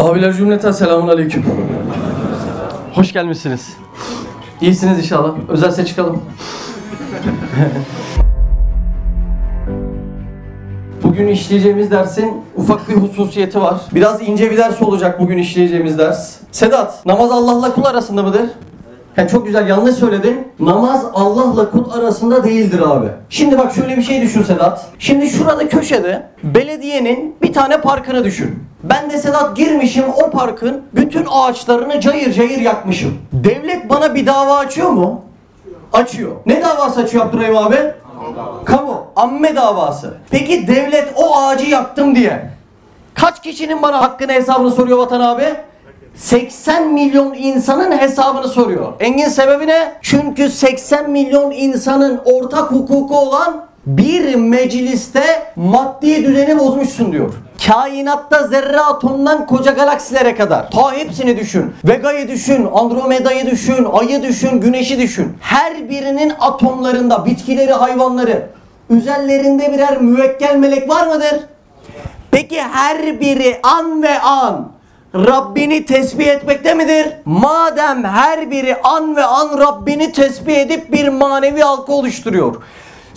Abiler cümleten selamun aleyküm. Hoş gelmişsiniz. İyisiniz inşallah. Özelse çıkalım. Bugün işleyeceğimiz dersin ufak bir hususiyeti var. Biraz ince bir ders olacak bugün işleyeceğimiz ders. Sedat, namaz Allah'la kul arasında mıdır? He, çok güzel yanlış söyledin. Namaz Allah'la kul arasında değildir abi. Şimdi bak şöyle bir şey düşün Sedat. Şimdi şurada köşede belediyenin bir tane parkını düşün. Ben de Sedat girmişim o parkın bütün ağaçlarını cayır cayır yakmışım. Devlet bana bir dava açıyor mu? Açıyor. Ne davası açıyor Abdurrahim abi? Kamu. Amme davası. Peki devlet o ağacı yaktım diye kaç kişinin bana hakkını hesabını soruyor Vatan abi? 80 milyon insanın hesabını soruyor. Engin sebebi ne? Çünkü 80 milyon insanın ortak hukuku olan bir mecliste maddi düzeni bozmuşsun diyor. Kainatta zerre atomdan koca galaksilere kadar. Ta hepsini düşün. Vega'yı düşün, Andromeda'yı düşün, Ay'ı düşün, Güneş'i düşün. Her birinin atomlarında bitkileri, hayvanları, üzerlerinde birer müvekkel melek var mıdır? Peki her biri an ve an Rabbini tesbih etmekte midir? Madem her biri an ve an Rabbini tesbih edip bir manevi halka oluşturuyor.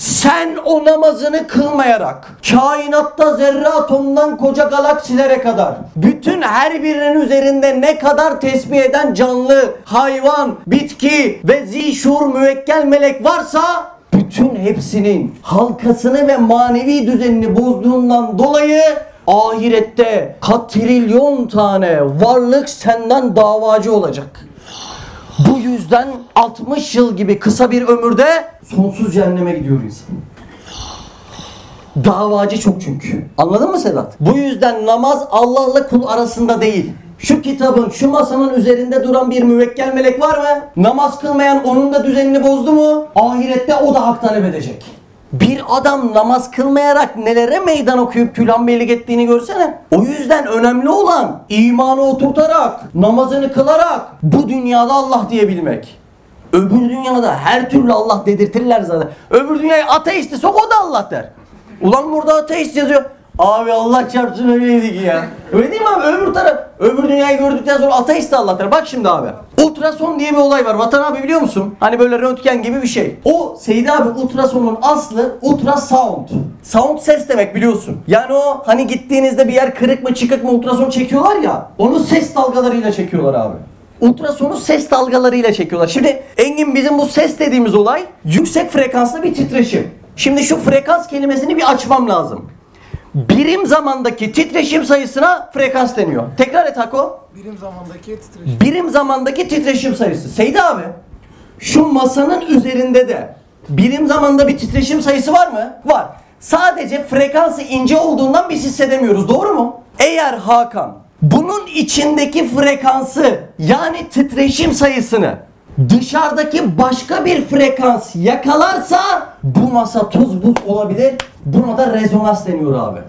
Sen o namazını kılmayarak kainatta zerre atomdan koca galaksilere kadar bütün her birinin üzerinde ne kadar tesbih eden canlı, hayvan, bitki ve zişur müvekkel melek varsa bütün hepsinin halkasını ve manevi düzenini bozduğundan dolayı ahirette katrilyon tane varlık senden davacı olacak. Bu yüzden 60 yıl gibi kısa bir ömürde sonsuz cehenneme gidiyor insan. Davacı çok çünkü. Anladın mı Sedat? Bu yüzden namaz Allah'la kul arasında değil. Şu kitabın, şu masanın üzerinde duran bir müvekkel melek var mı? Namaz kılmayan onun da düzenini bozdu mu? Ahirette o da hak talep edecek. Bir adam namaz kılmayarak nelere meydan okuyup külhanbeylik ettiğini görsene. O yüzden önemli olan imanı oturtarak, namazını kılarak bu dünyada Allah diyebilmek. Öbür dünyada her türlü Allah dedirtirler zaten. Öbür dünyaya ateisti sok o da Allah der. Ulan burada ateist yazıyor. Abi Allah çarpsın öyleydi ki ya. Öyle değil mi abi? Öbür taraf, öbür dünyayı gördükten sonra ateist de Allah der. Bak şimdi abi. Ultrason diye bir olay var. Vatan abi biliyor musun? Hani böyle röntgen gibi bir şey. O Seydi abi ultrasonun aslı ultrasound. Sound ses demek biliyorsun. Yani o hani gittiğinizde bir yer kırık mı çıkık mı ultrason çekiyorlar ya. Onu ses dalgalarıyla çekiyorlar abi. Ultrasonu ses dalgalarıyla çekiyorlar. Şimdi Engin bizim bu ses dediğimiz olay yüksek frekanslı bir titreşim. Şimdi şu frekans kelimesini bir açmam lazım. Birim zamandaki titreşim sayısına frekans deniyor. Tekrar et Hako. Birim zamandaki titreşim. Birim zamandaki titreşim sayısı. Seydi abi, şu masanın üzerinde de birim zamanda bir titreşim sayısı var mı? Var. Sadece frekansı ince olduğundan biz hissedemiyoruz. Doğru mu? Eğer Hakan bunun içindeki frekansı yani titreşim sayısını dışarıdaki başka bir frekans yakalarsa bu masa tuz buz olabilir. Buna da rezonans deniyor abi.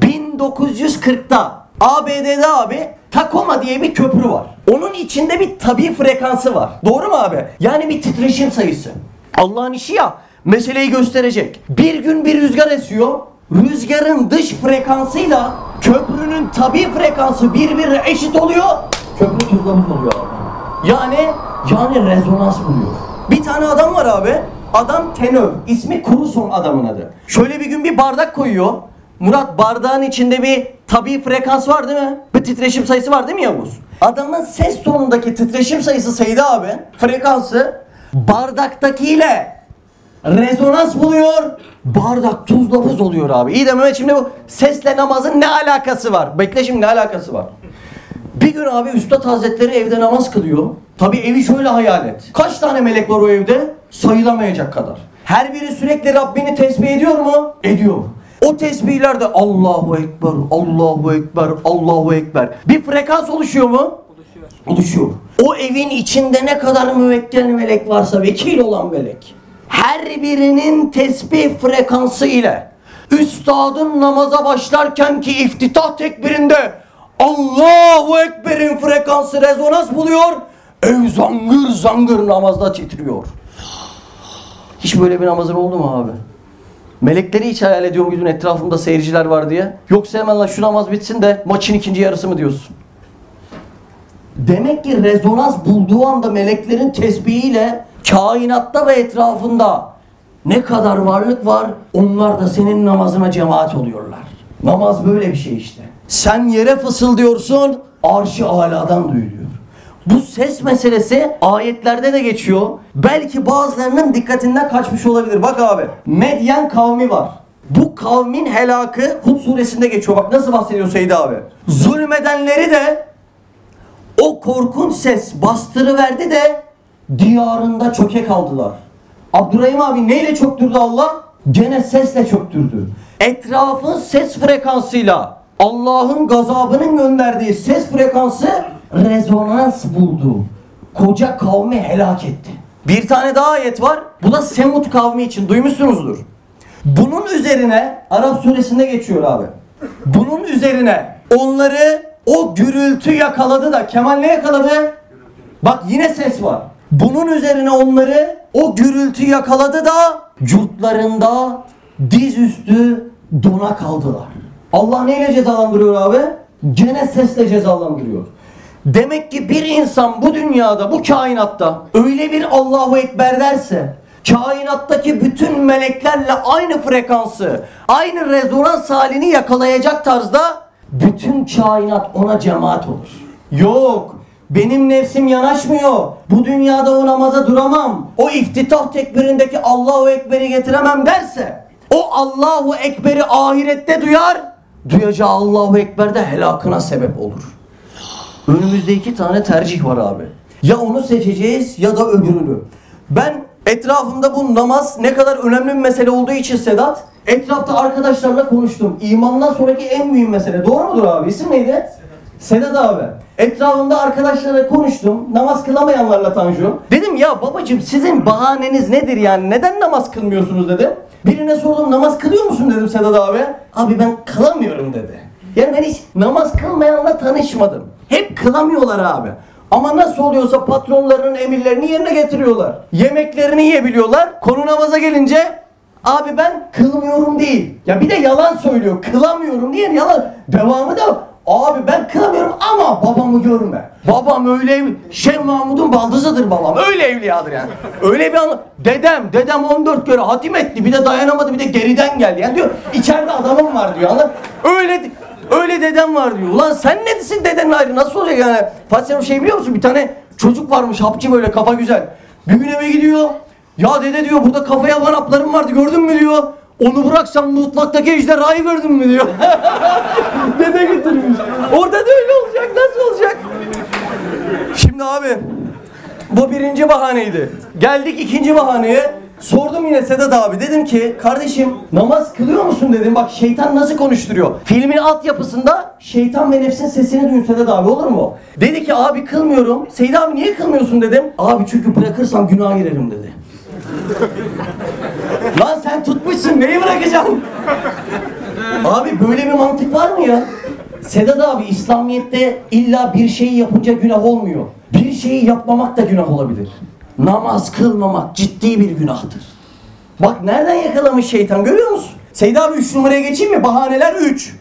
1940'ta ABD'de abi Tacoma diye bir köprü var. Onun içinde bir tabi frekansı var. Doğru mu abi? Yani bir titreşim sayısı. Allah'ın işi ya meseleyi gösterecek. Bir gün bir rüzgar esiyor. Rüzgarın dış frekansıyla köprünün tabi frekansı birbirine eşit oluyor. Köprü tuzlamız oluyor. Yani yani rezonans buluyor. Bir tane adam var abi. Adam tenör. İsmi Kuruson adamın adı. Şöyle bir gün bir bardak koyuyor. Murat bardağın içinde bir tabi frekans var değil mi? Bir titreşim sayısı var değil mi Yavuz? Adamın ses tonundaki titreşim sayısı Seydi abi. Frekansı bardaktakiyle rezonans buluyor. Bardak tuzla buz oluyor abi. İyi de Mehmet şimdi bu sesle namazın ne alakası var? Bekle şimdi ne alakası var? Bir gün abi Üstad Hazretleri evde namaz kılıyor. Tabi evi şöyle hayal et. Kaç tane melek var o evde? Sayılamayacak kadar. Her biri sürekli Rabbini tesbih ediyor mu? Ediyor. O tesbihlerde Allahu Ekber, Allahu Ekber, Allahu Ekber. Bir frekans oluşuyor mu? Oluşuyor. Oluşuyor. O evin içinde ne kadar müvekkel melek varsa vekil olan melek. Her birinin tesbih frekansı ile üstadın namaza başlarken ki iftitah tekbirinde Allahu Ekber'in frekansı rezonans buluyor. Ev zangır zangır namazda titriyor. Hiç böyle bir namazın oldu mu abi? Melekleri hiç hayal ediyor muydun etrafımda seyirciler var diye? Yoksa hemen la şu namaz bitsin de maçın ikinci yarısı mı diyorsun? Demek ki rezonans bulduğu anda meleklerin tesbihiyle kainatta ve etrafında ne kadar varlık var onlar da senin namazına cemaat oluyorlar. Namaz böyle bir şey işte. Sen yere fısıldıyorsun, arşı aladan duyuluyor. Bu ses meselesi ayetlerde de geçiyor. Belki bazılarının dikkatinden kaçmış olabilir. Bak abi, Medyen kavmi var. Bu kavmin helakı Hud suresinde geçiyor. Bak nasıl bahsediyor Seydi abi. Zulmedenleri de o korkunç ses bastırıverdi de diyarında çöke kaldılar. Abdurrahim abi neyle çöktürdü Allah? Gene sesle çöktürdü. Etrafın ses frekansıyla Allah'ın gazabının gönderdiği ses frekansı rezonans buldu. Koca kavmi helak etti. Bir tane daha ayet var. Bu da Semut kavmi için duymuşsunuzdur. Bunun üzerine Arap suresinde geçiyor abi. Bunun üzerine onları o gürültü yakaladı da Kemal ne yakaladı? Bak yine ses var. Bunun üzerine onları o gürültü yakaladı da yurtlarında dizüstü dona kaldılar. Allah neyle cezalandırıyor abi? Gene sesle cezalandırıyor. Demek ki bir insan bu dünyada, bu kainatta öyle bir Allahu Ekber derse kainattaki bütün meleklerle aynı frekansı, aynı rezonans halini yakalayacak tarzda bütün kainat ona cemaat olur. Yok, benim nefsim yanaşmıyor. Bu dünyada o namaza duramam. O iftitah tekbirindeki Allahu Ekber'i getiremem derse o Allahu Ekber'i ahirette duyar. Duyacağı Allahu Ekber'de helakına sebep olur. Önümüzde iki tane tercih var abi. Ya onu seçeceğiz ya da öbürünü. Ben etrafımda bu namaz ne kadar önemli bir mesele olduğu için Sedat, etrafta arkadaşlarla konuştum. İmandan sonraki en mühim mesele. Doğru mudur abi? İsim neydi? Sedat abi. Etrafımda arkadaşlarla konuştum. Namaz kılamayanlarla Tanju. Dedim ya babacım sizin bahaneniz nedir yani? Neden namaz kılmıyorsunuz dedim. Birine sordum namaz kılıyor musun dedim Sedat abi. Abi ben kılamıyorum dedi. Yani ben hiç namaz kılmayanla tanışmadım. Hep kılamıyorlar abi. Ama nasıl oluyorsa patronlarının emirlerini yerine getiriyorlar. Yemeklerini yiyebiliyorlar. Konu namaza gelince abi ben kılmıyorum değil. Ya bir de yalan söylüyor. Kılamıyorum diye yalan. Devamı da abi ben kılamıyorum ama babamı görme. Babam öyle ev... Şeyh Mahmud'un baldızıdır babam. Öyle evliyadır yani. Öyle bir anla... Dedem, dedem 14 kere hatim etti. Bir de dayanamadı bir de geriden geldi. Yani diyor içeride adamım var diyor. Anladın? Öyle Öyle dedem var diyor. Ulan sen ne desin dedenin ayrı nasıl olacak yani? Fatih o şey biliyor musun? Bir tane çocuk varmış hapçı böyle kafa güzel. Bir gün eve gidiyor. Ya dede diyor burada kafaya van haplarım vardı gördün mü diyor. Onu bıraksam mutlaktaki ejderhayı gördün mü diyor. dede getirmiş. Orada da öyle olacak. Nasıl olacak? Şimdi abi bu birinci bahaneydi. Geldik ikinci bahaneye. Sordum yine Sedat abi. Dedim ki kardeşim namaz kılıyor musun dedim. Bak şeytan nasıl konuşturuyor. Filmin altyapısında şeytan ve nefsin sesini duyun Sedat abi olur mu? Dedi ki abi kılmıyorum. Seyit abi niye kılmıyorsun dedim. Abi çünkü bırakırsam günaha girerim dedi. Lan sen tutmuşsun neyi bırakacaksın? abi böyle bir mantık var mı ya? Sedat abi İslamiyet'te illa bir şeyi yapınca günah olmuyor. Bir şeyi yapmamak da günah olabilir. Namaz kılmamak ciddi bir günahtır. Bak nereden yakalamış şeytan görüyor musun? Seydi abi 3 numaraya geçeyim mi? Bahaneler 3.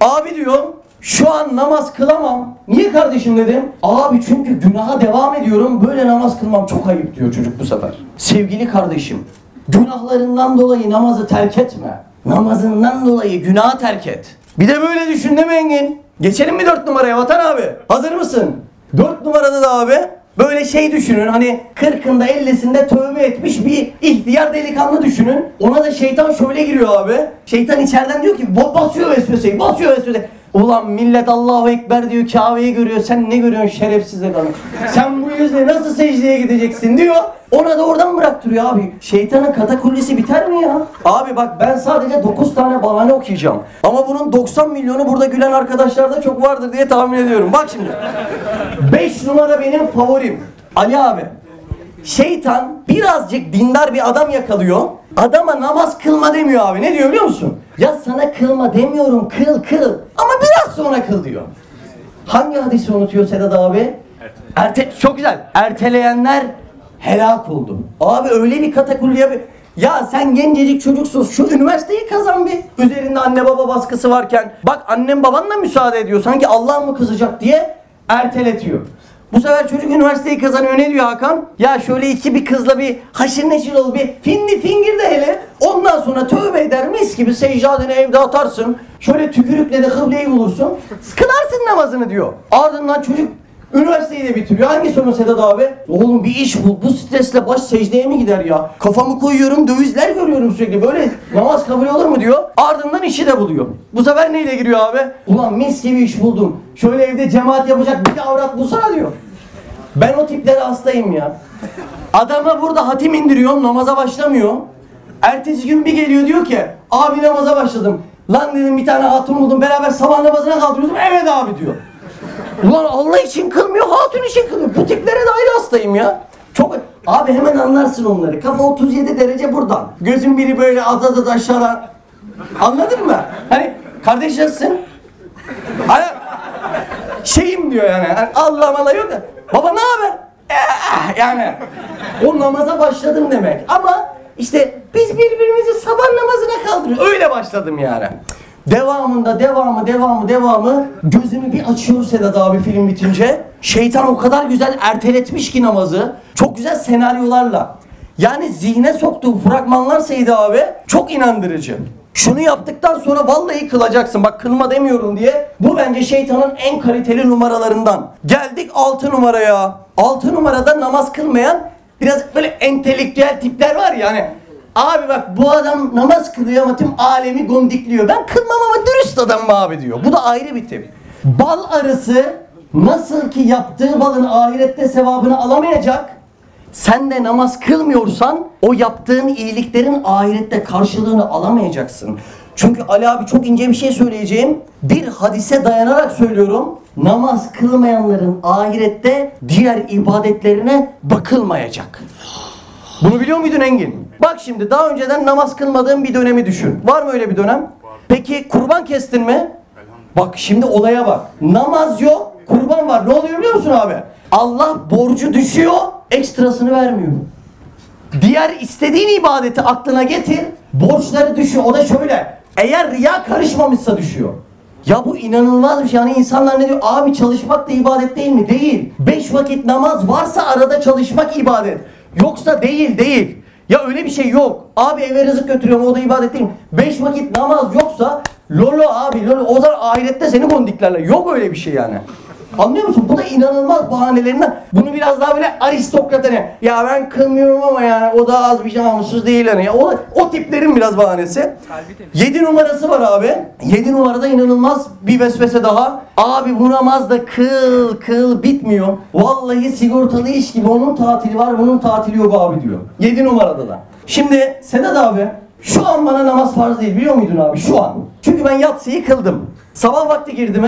Abi diyor şu an namaz kılamam. Niye kardeşim dedim. Abi çünkü günaha devam ediyorum. Böyle namaz kılmam çok ayıp diyor çocuk bu sefer. Sevgili kardeşim günahlarından dolayı namazı terk etme. Namazından dolayı günahı terk et. Bir de böyle düşün değil mi Engin? Geçelim mi 4 numaraya Vatan abi? Hazır mısın? 4 numarada da abi Böyle şey düşünün hani kırkında ellisinde tövbe etmiş bir ihtiyar delikanlı düşünün. Ona da şeytan şöyle giriyor abi. Şeytan içeriden diyor ki basıyor vesveseyi basıyor vesveseyi. Ulan millet Allahu Ekber diyor Kabe'yi görüyor. Sen ne görüyorsun şerefsiz adam. Sen bu yüzle nasıl secdeye gideceksin diyor. Ona da oradan bıraktırıyor abi. Şeytanın katakullisi biter mi ya? Abi bak ben sadece 9 tane bahane okuyacağım. Ama bunun 90 milyonu burada gülen arkadaşlar da çok vardır diye tahmin ediyorum. Bak şimdi. 5 numara benim favorim. Ali abi. Şeytan birazcık dindar bir adam yakalıyor. Adama namaz kılma demiyor abi. Ne diyor biliyor musun? Ya sana kılma demiyorum kıl kıl. Ama biraz sonra kıl diyor. Hangi hadisi unutuyor Sedat abi? Erte çok güzel. Erteleyenler helak oldu. Abi öyle bir katakulliye bir... Ya sen gencecik çocuksun. Şu üniversiteyi kazan bir. Üzerinde anne baba baskısı varken. Bak annem baban da müsaade ediyor. Sanki Allah mı kızacak diye erteletiyor. Bu sefer çocuk üniversiteyi kazanıyor. Ne diyor Hakan? Ya şöyle iki bir kızla bir haşır neşir ol bir findi fingir de hele. Sonra tövbe eder mis gibi secdadını evde atarsın. Şöyle tükürükle de kıbleyi bulursun. Kılarsın namazını diyor. Ardından çocuk Üniversiteyi de bitiriyor. Hangi sorun Sedat abi? Oğlum bir iş bul. Bu stresle baş secdeye mi gider ya? Kafamı koyuyorum, dövizler görüyorum sürekli. Böyle namaz kabul olur mu diyor. Ardından işi de buluyor. Bu sefer neyle giriyor abi? Ulan mis gibi iş buldum. Şöyle evde cemaat yapacak bir avrat bulsana diyor. Ben o tiplere hastayım ya. Adama burada hatim indiriyorum, namaza başlamıyor. Ertesi gün bir geliyor diyor ki, abi namaza başladım. Lan dedim bir tane hatun buldum, beraber sabah namazına kaldırıyoruz. Evet abi diyor. Ulan Allah için kılmıyor, hatun için kılıyor. Bu tiplere de ayrı hastayım ya. Çok Abi hemen anlarsın onları. Kafa 37 derece buradan. Gözün biri böyle az az az aşağıdan. Anladın mı? Hani kardeş nasılsın? Hani şeyim diyor yani. Hani Allah mala yok da. Baba ne haber? Eh, yani o namaza başladım demek. Ama işte biz birbirimizi sabah namazına kaldırıyoruz. Öyle başladım yani. Devamında devamı devamı devamı gözümü bir açıyor Sedat abi film bitince. Şeytan o kadar güzel erteletmiş ki namazı. Çok güzel senaryolarla. Yani zihne soktuğu fragmanlar Seydi abi çok inandırıcı. Şunu yaptıktan sonra vallahi kılacaksın. Bak kılma demiyorum diye. Bu bence şeytanın en kaliteli numaralarından. Geldik 6 numaraya. 6 numarada namaz kılmayan biraz böyle entelektüel tipler var ya hani. Abi bak bu adam namaz kılıyor ama tüm alemi gondikliyor. Ben kılmam ama dürüst adam abi diyor. Bu da ayrı bir tip. Bal arısı nasıl ki yaptığı balın ahirette sevabını alamayacak. Sen de namaz kılmıyorsan o yaptığın iyiliklerin ahirette karşılığını alamayacaksın. Çünkü Ali abi çok ince bir şey söyleyeceğim. Bir hadise dayanarak söylüyorum. Namaz kılmayanların ahirette diğer ibadetlerine bakılmayacak. Bunu biliyor muydun Engin? Bak şimdi daha önceden namaz kılmadığın bir dönemi düşün. Var mı öyle bir dönem? Peki kurban kestin mi? Bak şimdi olaya bak. Namaz yok, kurban var. Ne oluyor biliyor musun abi? Allah borcu düşüyor, ekstrasını vermiyor. Diğer istediğin ibadeti aklına getir, borçları düşüyor. O da şöyle. Eğer riya karışmamışsa düşüyor. Ya bu inanılmaz bir şey. Yani insanlar ne diyor? Abi çalışmak da ibadet değil mi? Değil. Beş vakit namaz varsa arada çalışmak ibadet. Yoksa değil değil. Ya öyle bir şey yok. Abi eve rızık götürüyorum o da ibadet değil mi? Beş vakit namaz yoksa lolo abi lolo o zaman ahirette seni kondiklerler. Yok öyle bir şey yani. Anlıyor musun? Bu da inanılmaz bahanelerinden. Bunu biraz daha böyle aristokrat hani ya ben kılmıyorum ama yani o da az bir şey namussuz değil hani. Ya o, o tiplerin biraz bahanesi. 7 numarası var abi. 7 numarada inanılmaz bir vesvese daha. Abi bu namaz da kıl kıl bitmiyor. Vallahi sigortalı iş gibi onun tatili var bunun tatili yok abi diyor. 7 numarada da. Şimdi Sedat abi şu an bana namaz farz değil biliyor muydun abi şu an? Çünkü ben yatsıyı kıldım. Sabah vakti girdim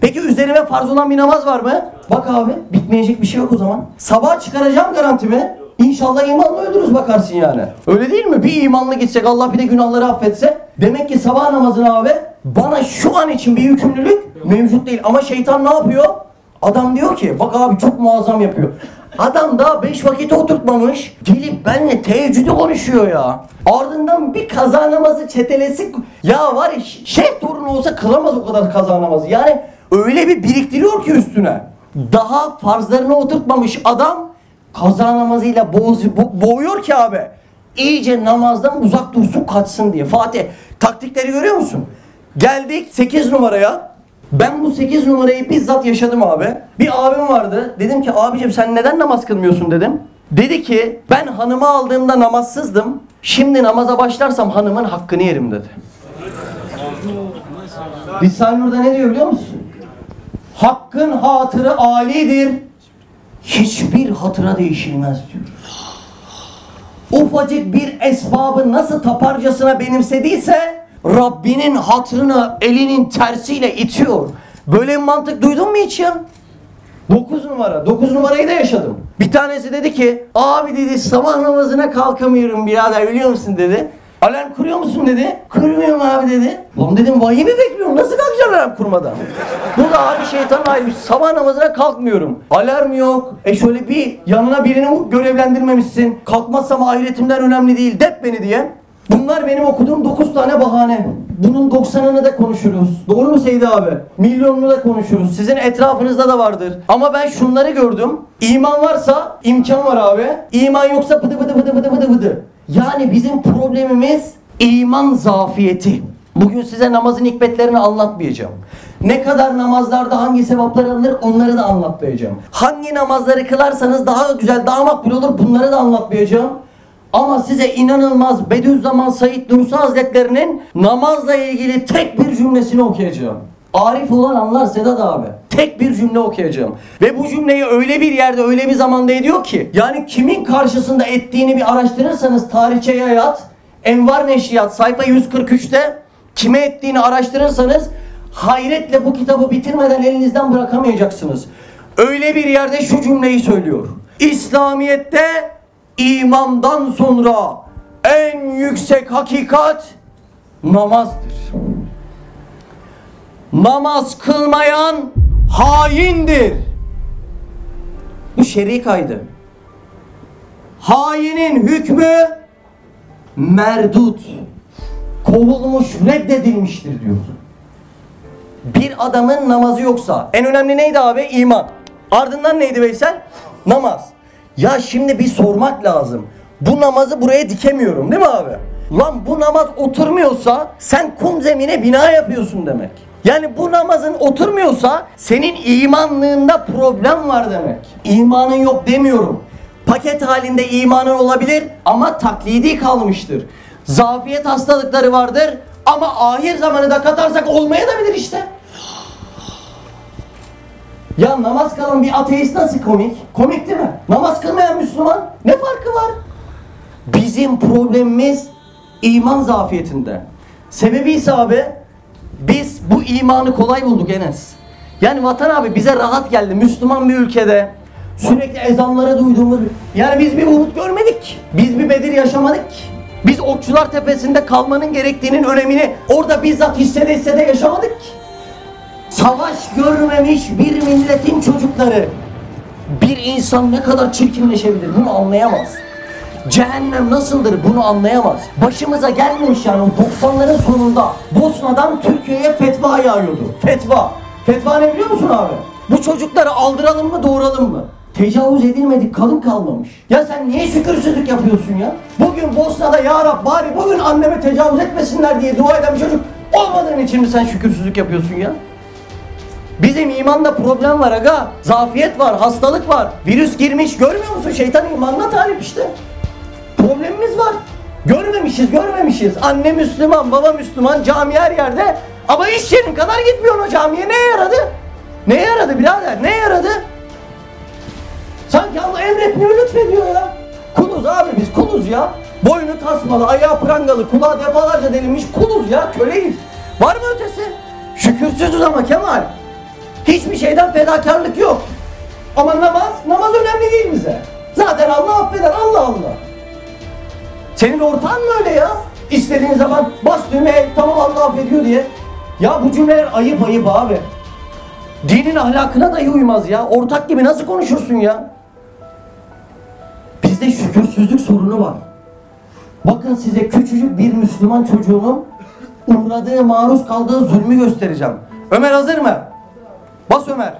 Peki üzerime farz olan bir namaz var mı? Bak abi bitmeyecek bir şey yok o zaman. Sabah çıkaracağım garantimi. İnşallah imanla ölürüz bakarsın yani. Öyle değil mi? Bir imanla gitsek Allah bir de günahları affetse. Demek ki sabah namazına abi bana şu an için bir yükümlülük mevcut değil. Ama şeytan ne yapıyor? Adam diyor ki bak abi çok muazzam yapıyor. Adam daha beş vakit oturtmamış. Gelip benimle teheccüdü konuşuyor ya. Ardından bir kaza namazı çetelesi. Ya var ya şeyh torunu olsa kılamaz o kadar kaza namazı. Yani öyle bir biriktiriyor ki üstüne. Daha farzlarını oturtmamış adam kaza namazıyla boğuz, bo- boğuyor ki abi. İyice namazdan uzak dursun kaçsın diye. Fatih taktikleri görüyor musun? Geldik 8 numaraya. Ben bu 8 numarayı bizzat yaşadım abi. Bir abim vardı. Dedim ki abicim sen neden namaz kılmıyorsun dedim. Dedi ki ben hanımı aldığımda namazsızdım. Şimdi namaza başlarsam hanımın hakkını yerim dedi. Risale-i Nur'da ne diyor biliyor musun? Hakkın hatırı alidir. Hiçbir hatıra değişilmez diyor. Ufacık bir esbabı nasıl taparcasına benimsediyse Rabbinin hatrını elinin tersiyle itiyor. Böyle bir mantık duydun mu hiç ya? 9 numara. 9 numarayı da yaşadım. Bir tanesi dedi ki abi dedi sabah namazına kalkamıyorum birader biliyor musun dedi. Alarm kuruyor musun dedi. Kurmuyorum abi dedi. Oğlum dedim vahiy mi bekliyorum? Nasıl kalkacaksın alarm kurmadan? Bu da abi şeytan aymış. Sabah namazına kalkmıyorum. Alarm yok. E şöyle bir yanına birini görevlendirmemişsin. Kalkmazsam ahiretimden önemli değil. Dep beni diye. Bunlar benim okuduğum 9 tane bahane. Bunun 90'ını da konuşuruz. Doğru mu Seydi abi? Milyonunu da konuşuruz. Sizin etrafınızda da vardır. Ama ben şunları gördüm. İman varsa imkan var abi. İman yoksa bıdı bıdı bıdı bıdı bıdı bıdı. Yani bizim problemimiz iman zafiyeti. Bugün size namazın hikmetlerini anlatmayacağım. Ne kadar namazlarda hangi sevaplar alınır onları da anlatmayacağım. Hangi namazları kılarsanız daha güzel, daha makbul olur bunları da anlatmayacağım. Ama size inanılmaz Bediüzzaman Said Nursi Hazretlerinin namazla ilgili tek bir cümlesini okuyacağım. Arif olan anlar Sedat abi. Tek bir cümle okuyacağım. Ve bu cümleyi öyle bir yerde öyle bir zamanda ediyor ki yani kimin karşısında ettiğini bir araştırırsanız tarihçeye hayat Envar Neşriyat sayfa 143'te kime ettiğini araştırırsanız hayretle bu kitabı bitirmeden elinizden bırakamayacaksınız. Öyle bir yerde şu cümleyi söylüyor. İslamiyet'te imandan sonra en yüksek hakikat namazdır. Namaz kılmayan haindir. Bu şer'i kaydı. Hainin hükmü merdut. Kovulmuş, reddedilmiştir diyor. Bir adamın namazı yoksa en önemli neydi abi? İman. Ardından neydi Veysel? Namaz. Ya şimdi bir sormak lazım. Bu namazı buraya dikemiyorum değil mi abi? Lan bu namaz oturmuyorsa sen kum zemine bina yapıyorsun demek. Yani bu namazın oturmuyorsa senin imanlığında problem var demek. İmanın yok demiyorum. Paket halinde imanın olabilir ama taklidi kalmıştır. Zafiyet hastalıkları vardır ama ahir zamanı da katarsak olmaya da bilir işte. Ya namaz kılan bir ateist nasıl komik? Komik değil mi? Namaz kılmayan Müslüman ne farkı var? Bizim problemimiz iman zafiyetinde. Sebebi ise abi biz bu imanı kolay bulduk Enes. Yani Vatan abi bize rahat geldi. Müslüman bir ülkede sürekli ezanları duyduğumuz. Yani biz bir umut görmedik. Biz bir Bedir yaşamadık. Biz Okçular Tepesi'nde kalmanın gerektiğinin önemini orada bizzat hissede hissede yaşamadık. Savaş görmemiş bir milletin çocukları bir insan ne kadar çirkinleşebilir bunu anlayamaz. Cehennem nasıldır bunu anlayamaz. Başımıza gelmemiş yani o 90'ların sonunda Bosna'dan Türkiye'ye fetva yağıyordu. Fetva. Fetva ne biliyor musun abi? Bu çocukları aldıralım mı doğuralım mı? Tecavüz edilmedik kadın kalmamış. Ya sen niye şükürsüzlük yapıyorsun ya? Bugün Bosna'da ya Rab bari bugün anneme tecavüz etmesinler diye dua eden bir çocuk olmadığın için mi sen şükürsüzlük yapıyorsun ya? Bizim imanda problem var aga. Zafiyet var, hastalık var. Virüs girmiş. Görmüyor musun? Şeytan imanına talip işte. Problemimiz var. Görmemişiz, görmemişiz. Anne Müslüman, baba Müslüman, cami her yerde. Ama iş yerin kadar gitmiyorsun o camiye. Neye yaradı? Neye yaradı birader? Neye yaradı? Sanki Allah emretmiyor, lütfediyor ya. Kuluz abi biz, kuluz ya. Boynu tasmalı, ayağı prangalı, kulağı defalarca delinmiş kuluz ya, köleyiz. Var mı ötesi? Şükürsüzüz ama Kemal. Hiçbir şeyden fedakarlık yok. Ama namaz, namaz önemli değil bize. Zaten Allah affeder, Allah Allah. Senin ortağın mı öyle ya? İstediğin zaman bas düğmeye tamam Allah affediyor diye. Ya bu cümleler ayıp ayıp abi. Dinin ahlakına dahi uymaz ya. Ortak gibi nasıl konuşursun ya? Bizde şükürsüzlük sorunu var. Bakın size küçücük bir Müslüman çocuğunun uğradığı, maruz kaldığı zulmü göstereceğim. Ömer hazır mı? Bas Ömer.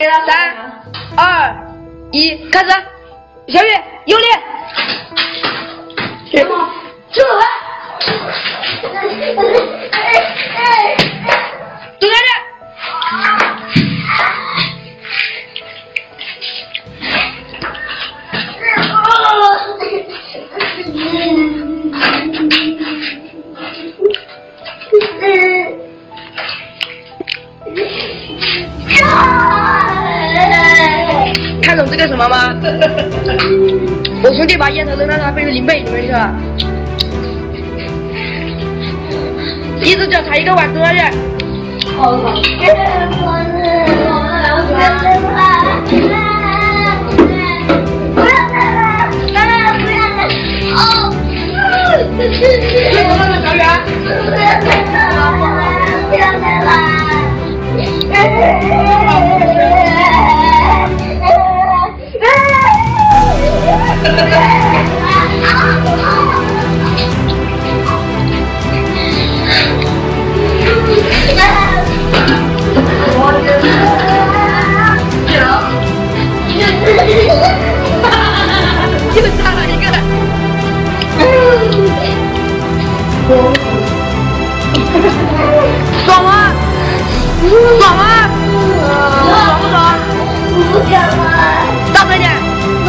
Sen, a, i, kaza, şöyle, yürü. 雨，用力！出来！蹲在这！看懂这个什么吗？我兄弟把烟头扔到他背一只脚踩一个碗，多远？好了，好了，走吗？走不？不敢啊！大声点！不！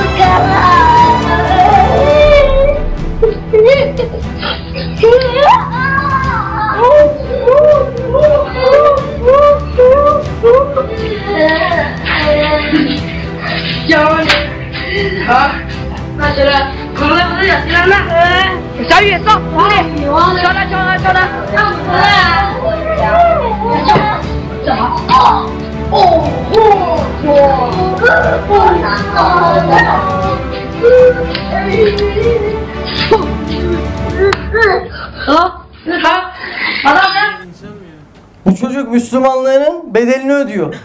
小，雨，走，屋里，叫他，叫他，叫他。Bu çocuk Müslümanlığının bedelini ödüyor.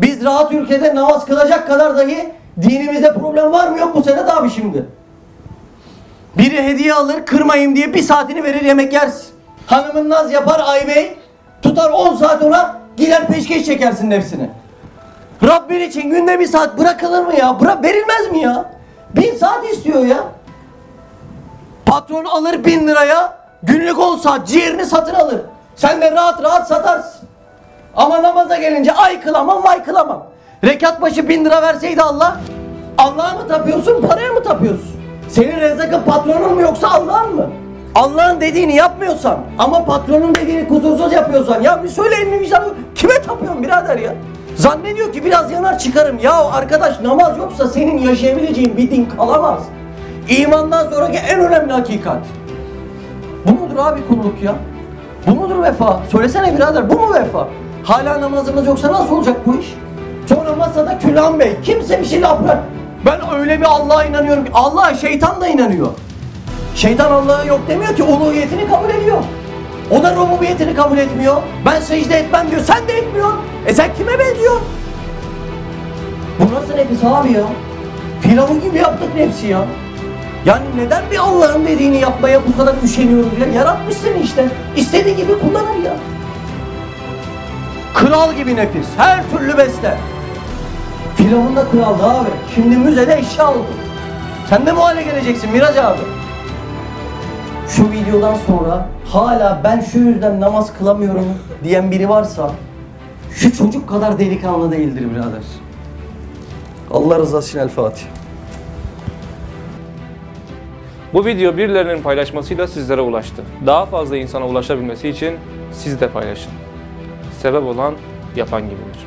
Biz rahat ülkede namaz kılacak kadar dahi dinimizde problem var mı yok mu Sedat abi şimdi? Biri hediye alır kırmayayım diye bir saatini verir yemek yersin. Hanımın naz yapar Aybey tutar 10 saat ona gider peşkeş çekersin nefsini. Rabbin için günde bir saat bırakılır mı ya? Bırak verilmez mi ya? Bin saat istiyor ya. Patron alır bin liraya günlük 10 saat ciğerini satın alır. Sen de rahat rahat satarsın. Ama namaza gelince ay kılamam vay kılamam. Rekat başı bin lira verseydi Allah Allah'a mı tapıyorsun paraya mı tapıyorsun? Senin rezakın patronun mu yoksa Allah'ın mı? Allah'ın dediğini yapmıyorsan ama patronun dediğini kusursuz yapıyorsan ya bir söyle elini vicdanı kime tapıyorsun birader ya? Zannediyor ki biraz yanar çıkarım. Ya arkadaş namaz yoksa senin yaşayabileceğin bir din kalamaz. İmandan sonraki en önemli hakikat. Bu mudur abi kulluk ya? Bu mudur vefa? Söylesene birader bu mu vefa? Hala namazımız yoksa nasıl olacak bu iş? Sonra masada Külhan Bey. Kimse bir şey laf. Ben öyle bir Allah'a inanıyorum ki. Allah'a şeytan da inanıyor. Şeytan Allah'a yok demiyor ki uluhiyetini kabul ediyor. O da rububiyetini kabul etmiyor. Ben secde etmem diyor. Sen de etmiyorsun. E sen kime benziyorsun? Bu nasıl nefis abi ya? Firavun gibi yaptık nefsi ya. Yani neden bir Allah'ın dediğini yapmaya bu kadar üşeniyoruz ya? Yaratmış seni işte. İstediği gibi kullanır ya. Kral gibi nefis. Her türlü beste. Firavun da kraldı abi. Şimdi müzede eşya oldu. Sen de bu hale geleceksin Miraç abi. Şu videodan sonra hala ben şu yüzden namaz kılamıyorum diyen biri varsa şu çocuk kadar delikanlı değildir birader. Allah rızası için El Fatiha. Bu video birilerinin paylaşmasıyla sizlere ulaştı. Daha fazla insana ulaşabilmesi için siz de paylaşın. Sebep olan yapan gibidir.